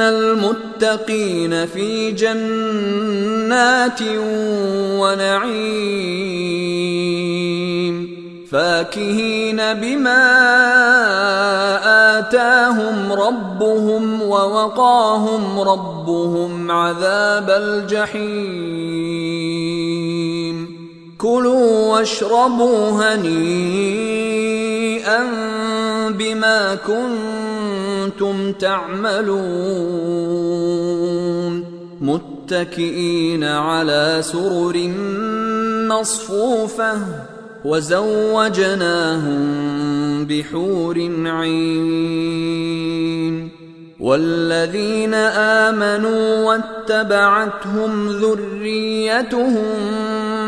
ان المتقين في جنات ونعيم. فاكهين بما آتاهم ربهم ووقاهم ربهم عذاب الجحيم. كلوا واشربوا هنيئا بما كنتم تعملون متكئين على سرر مصفوفة وزوجناهم بحور عين والذين آمنوا واتبعتهم ذريتهم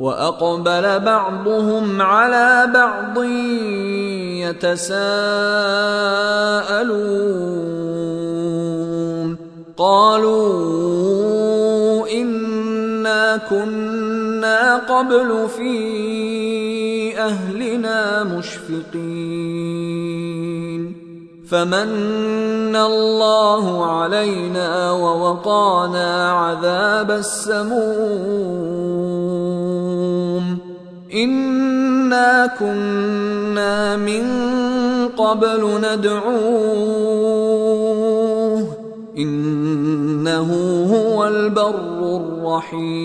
وأقبل بعضهم على بعض يتساءلون. قالوا إنا كنا قبل في أهلنا مشفقين. فمن الله علينا ووقانا عذاب السموم. إنا كنا من قبل ندعوه. إنه هو البر الرحيم.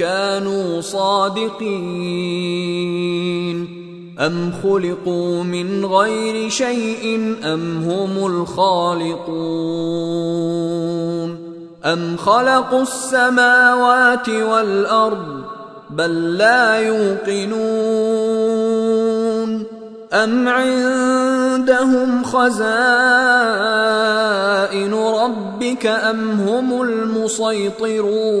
كانوا صادقين أم خلقوا من غير شيء أم هم الخالقون أم خلقوا السماوات والأرض بل لا يوقنون أم عندهم خزائن ربك أم هم المسيطرون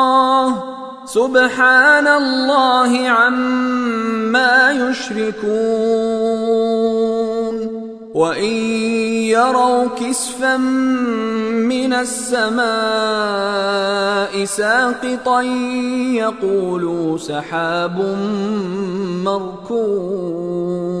سبحان الله عما يشركون. وإن يروا كسفا من السماء ساقطا يقولوا سحاب مركوم